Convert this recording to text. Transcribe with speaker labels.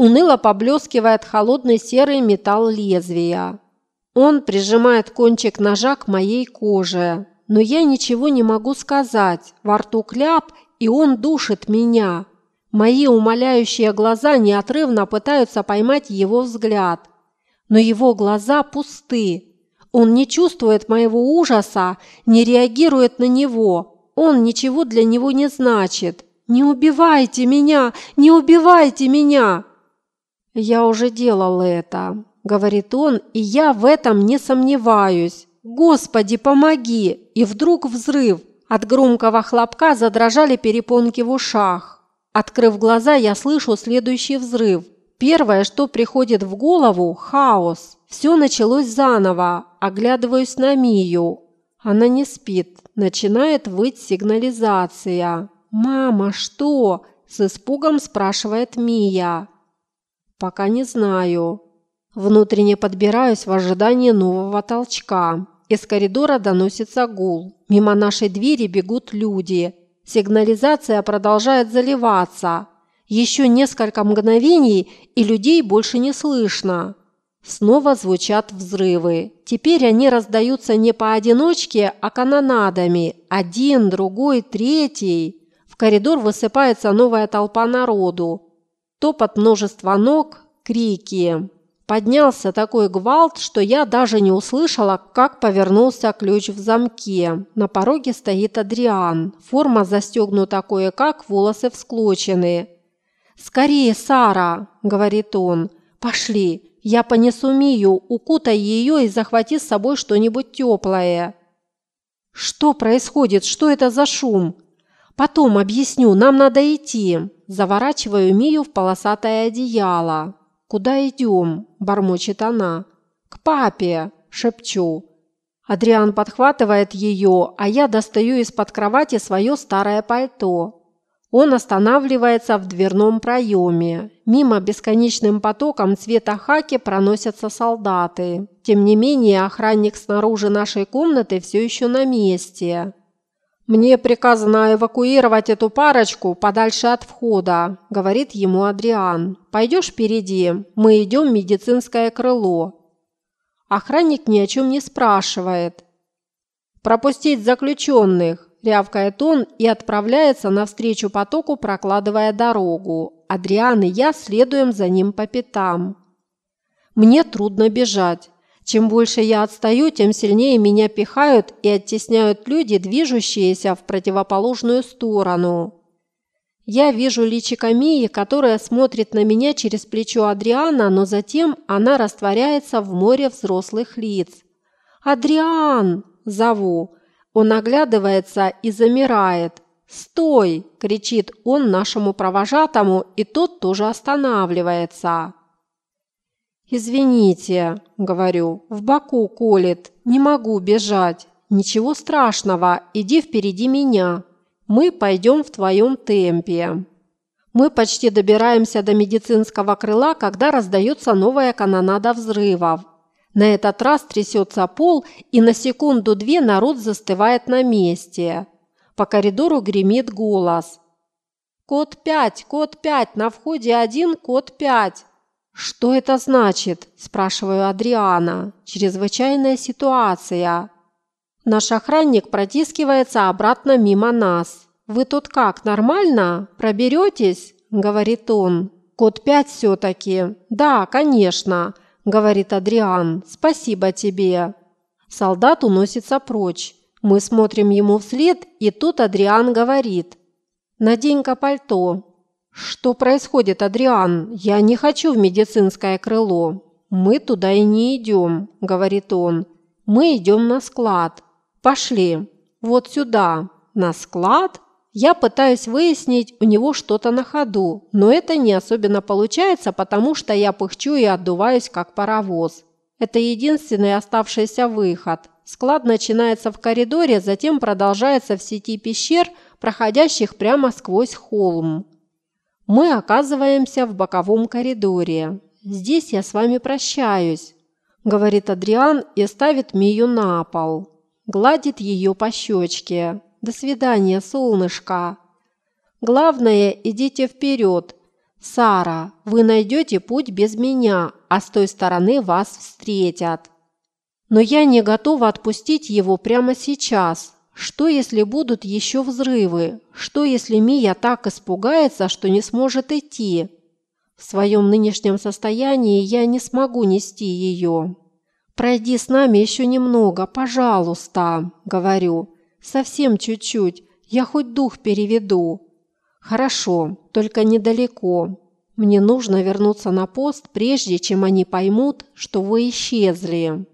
Speaker 1: Уныло поблескивает холодный серый металл лезвия. Он прижимает кончик ножа к моей коже, но я ничего не могу сказать. Во рту кляп, и он душит меня. Мои умоляющие глаза неотрывно пытаются поймать его взгляд. Но его глаза пусты. Он не чувствует моего ужаса, не реагирует на него. Он ничего для него не значит. «Не убивайте меня! Не убивайте меня!» «Я уже делал это», – говорит он, – «и я в этом не сомневаюсь. Господи, помоги!» И вдруг взрыв. От громкого хлопка задрожали перепонки в ушах. Открыв глаза, я слышу следующий взрыв. Первое, что приходит в голову – хаос. Все началось заново. Оглядываюсь на Мию. Она не спит. Начинает выть сигнализация. «Мама, что?» – с испугом спрашивает Мия. «Пока не знаю». Внутренне подбираюсь в ожидании нового толчка. Из коридора доносится гул. Мимо нашей двери бегут люди. Сигнализация продолжает заливаться. Еще несколько мгновений, и людей больше не слышно. Снова звучат взрывы. Теперь они раздаются не поодиночке, а канонадами. Один, другой, третий. В коридор высыпается новая толпа народу. Топот множества ног, крики. Поднялся такой гвалт, что я даже не услышала, как повернулся ключ в замке. На пороге стоит Адриан. Форма застегнута кое-как, волосы всклочены. «Скорее, Сара!» – говорит он. «Пошли, я понесу Мию, укутай ее и захвати с собой что-нибудь теплое». «Что происходит? Что это за шум?» «Потом объясню, нам надо идти». Заворачиваю Мию в полосатое одеяло. «Куда идем?» – бормочет она. «К папе!» – шепчу. Адриан подхватывает ее, а я достаю из-под кровати свое старое пальто. Он останавливается в дверном проеме. Мимо бесконечным потоком цвета хаки проносятся солдаты. Тем не менее, охранник снаружи нашей комнаты все еще на месте. «Мне приказано эвакуировать эту парочку подальше от входа», – говорит ему Адриан. «Пойдешь впереди, мы идем в медицинское крыло». Охранник ни о чем не спрашивает. «Пропустить заключенных», – рявкает он и отправляется навстречу потоку, прокладывая дорогу. Адриан и я следуем за ним по пятам. Мне трудно бежать. Чем больше я отстаю, тем сильнее меня пихают и оттесняют люди, движущиеся в противоположную сторону. Я вижу личико Мии, которая смотрит на меня через плечо Адриана, но затем она растворяется в море взрослых лиц. «Адриан!» – зову. Он оглядывается и замирает. «Стой!» – кричит он нашему провожатому, и тот тоже останавливается. «Извините», – говорю, – «в боку колет, не могу бежать. Ничего страшного, иди впереди меня. Мы пойдем в твоем темпе». Мы почти добираемся до медицинского крыла, когда раздается новая канонада взрывов. На этот раз трясется пол, и на секунду-две народ застывает на месте. По коридору гремит голос. «Код 5! Код 5! На входе один, код 5!» «Что это значит?» – спрашиваю Адриана. «Чрезвычайная ситуация». Наш охранник протискивается обратно мимо нас. «Вы тут как, нормально? Проберетесь?» – говорит он. «Код пять все-таки». «Да, конечно», – говорит Адриан. «Спасибо тебе». Солдат уносится прочь. Мы смотрим ему вслед, и тут Адриан говорит. «Надень-ка пальто, «Что происходит, Адриан? Я не хочу в медицинское крыло. Мы туда и не идем», – говорит он. «Мы идем на склад. Пошли. Вот сюда. На склад?» Я пытаюсь выяснить у него что-то на ходу, но это не особенно получается, потому что я пыхчу и отдуваюсь, как паровоз. Это единственный оставшийся выход. Склад начинается в коридоре, затем продолжается в сети пещер, проходящих прямо сквозь холм. Мы оказываемся в боковом коридоре. Здесь я с вами прощаюсь, говорит Адриан и ставит Мию на пол. Гладит ее по щечке. До свидания, солнышко. Главное, идите вперед. «Сара, вы найдете путь без меня, а с той стороны вас встретят. Но я не готова отпустить его прямо сейчас. Что, если будут еще взрывы? Что, если Мия так испугается, что не сможет идти? В своем нынешнем состоянии я не смогу нести ее. Пройди с нами еще немного, пожалуйста, говорю. Совсем чуть-чуть, я хоть дух переведу. «Хорошо, только недалеко. Мне нужно вернуться на пост, прежде чем они поймут, что вы исчезли».